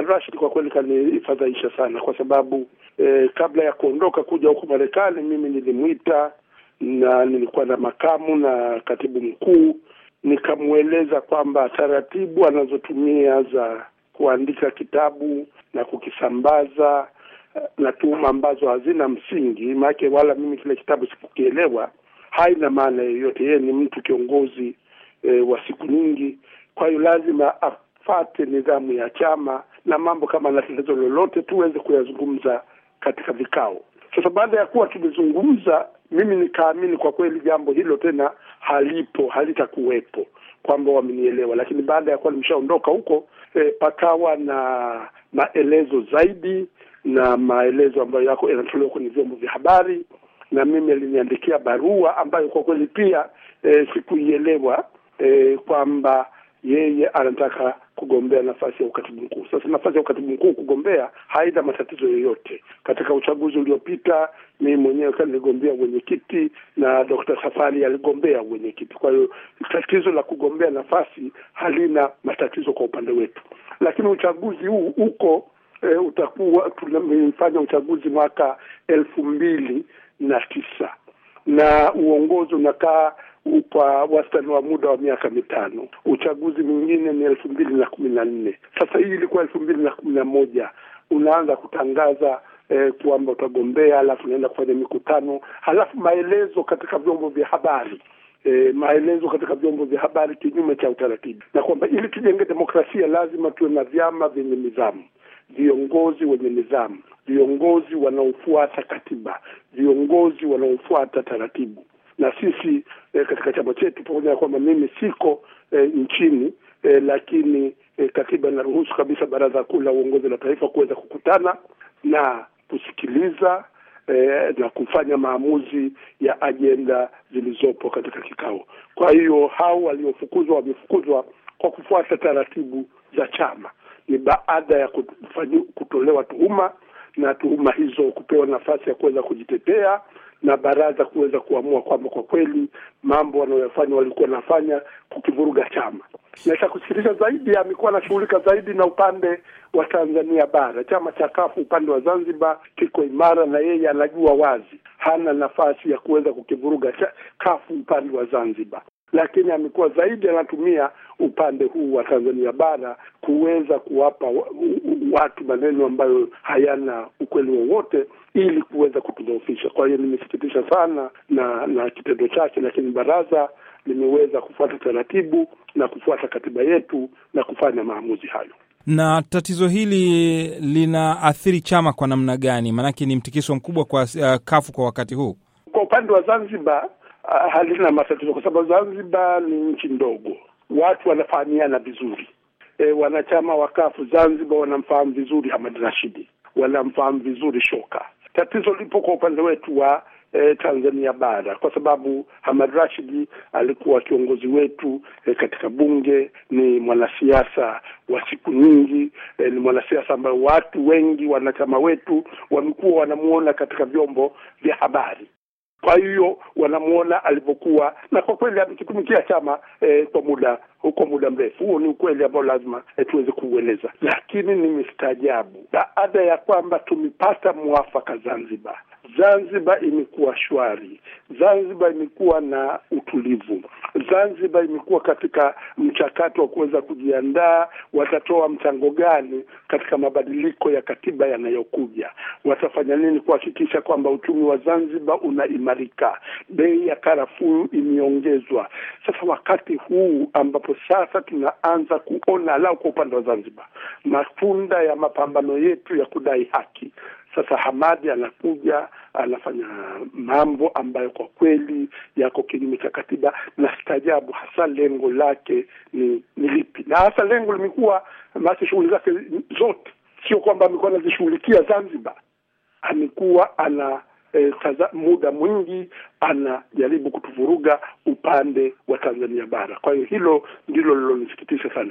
Hamad Rashid kwa kweli kanifadhaisha sana, kwa sababu eh, kabla ya kuondoka kuja huku Marekani mimi nilimwita na nilikuwa na makamu na katibu mkuu, nikamweleza kwamba taratibu anazotumia za kuandika kitabu na kukisambaza na tuhuma ambazo hazina msingi, maanake wala mimi kile kitabu sikukielewa, haina maana yoyote. Yeye ni mtu kiongozi e, wa siku nyingi, kwa hiyo lazima afate nidhamu ya chama na mambo kama na tatizo lolote tuweze kuyazungumza katika vikao. Sasa baada ya kuwa tumezungumza, mimi nikaamini kwa kweli jambo hilo tena halipo, halitakuwepo, kwamba wamenielewa. Lakini baada ya kuwa nimeshaondoka huko e, pakawa na maelezo zaidi na maelezo ambayo yako yanatolewa kwenye vyombo vya habari, na mimi aliniandikia barua ambayo kwa kweli pia e, sikuielewa e, kwamba yeye anataka kugombea nafasi ya ukatibu mkuu. Sasa nafasi ya ukatibu mkuu kugombea haina matatizo yoyote. Katika uchaguzi uliopita mimi mwenyewe niligombea mwenyekiti na Dr. Safari aligombea mwenyekiti. Kwa hiyo tatizo la kugombea nafasi halina matatizo kwa upande wetu, lakini uchaguzi huu uko e, utakuwa tumefanya uchaguzi mwaka elfu mbili na tisa na uongozi unakaa kwa wastani wa muda wa miaka mitano. Uchaguzi mwingine ni elfu mbili na kumi na nne. Sasa hii ilikuwa elfu mbili na kumi na moja unaanza kutangaza eh, kwamba utagombea, halafu unaenda kufanya mikutano, halafu maelezo katika vyombo vya habari E, maelezo katika vyombo vya habari kinyume cha utaratibu, na kwamba ili tujenge demokrasia lazima tuwe na vyama vyenye nidhamu, viongozi wenye nidhamu, viongozi wanaofuata katiba, viongozi wanaofuata taratibu. Na sisi eh, katika chama chetu pamoja na kwamba mimi siko eh, nchini eh, lakini eh, katiba inaruhusu kabisa Baraza Kuu la Uongozi la Taifa kuweza kukutana na kusikiliza Eh, na kufanya maamuzi ya ajenda zilizopo katika kikao. Kwa hiyo hao waliofukuzwa wamefukuzwa kwa kufuata taratibu za chama. Ni baada ya kutolewa tuhuma na tuhuma hizo kupewa nafasi ya kuweza kujitetea na baraza kuweza kuamua kwamba kwa kweli mambo wanayoyafanya walikuwa nafanya kukivuruga chama. Na cha kusikitisha zaidi, amekuwa anashughulika zaidi na upande wa Tanzania bara. Chama cha kafu upande wa Zanzibar kiko imara, na yeye anajua wazi hana nafasi ya kuweza kukivuruga kafu upande wa Zanzibar, lakini amekuwa zaidi anatumia upande huu wa Tanzania bara kuweza kuwapa watu maneno ambayo hayana ukweli wowote ili kuweza kutudhoofisha. Kwa hiyo nimesikitisha sana na na kitendo chake, lakini baraza limeweza kufuata taratibu na kufuata katiba yetu na kufanya maamuzi hayo. Na tatizo hili linaathiri chama kwa namna gani? Maanake ni mtikiso mkubwa kwa uh, kafu kwa wakati huu. Kwa upande wa Zanzibar uh, halina matatizo kwa sababu Zanzibar ni nchi ndogo, watu wanafahamiana vizuri. E, wanachama wa kafu Zanzibar wanamfahamu vizuri Hamad Rashidi, wanamfahamu vizuri Shoka. Tatizo lipo kwa upande wetu wa E, Tanzania bara kwa sababu Hamad Rashidi alikuwa kiongozi wetu e, katika bunge. Ni mwanasiasa wa siku nyingi e, ni mwanasiasa ambayo watu wengi wanachama wetu wamekuwa wanamuona katika vyombo vya habari. Kwa hiyo wanamwona alivyokuwa, na kwa kweli amekitumikia chama e, kwa muda huko muda mrefu. Huo ni ukweli ambao lazima e, tuweze kuueleza, lakini ni nimestaajabu baada ya kwamba tumepata mwafaka Zanzibar. Zanzibar imekuwa shwari, Zanzibar imekuwa na utulivu, Zanzibar imekuwa katika mchakato wa kuweza kujiandaa, watatoa mchango gani katika mabadiliko ya katiba yanayokuja, watafanya nini kuhakikisha kwamba uchumi wa Zanzibar unaimarika, bei ya karafuu imeongezwa. Sasa wakati huu ambapo sasa tunaanza kuona lau kwa upande wa Zanzibar matunda ya mapambano yetu ya kudai haki. Sasa Hamadi anakuja anafanya mambo ambayo kwa kweli yako kinyume cha katiba, na stajabu hasa lengo lake ni ni lipi, na hasa lengo limekuwa basi, shughuli zake zote sio kwamba amekuwa anazishughulikia Zanzibar, amekuwa ana E, taza, muda mwingi anajaribu kutuvuruga upande wa Tanzania bara. Kwa hiyo hilo ndilo lilonisikitisha sana.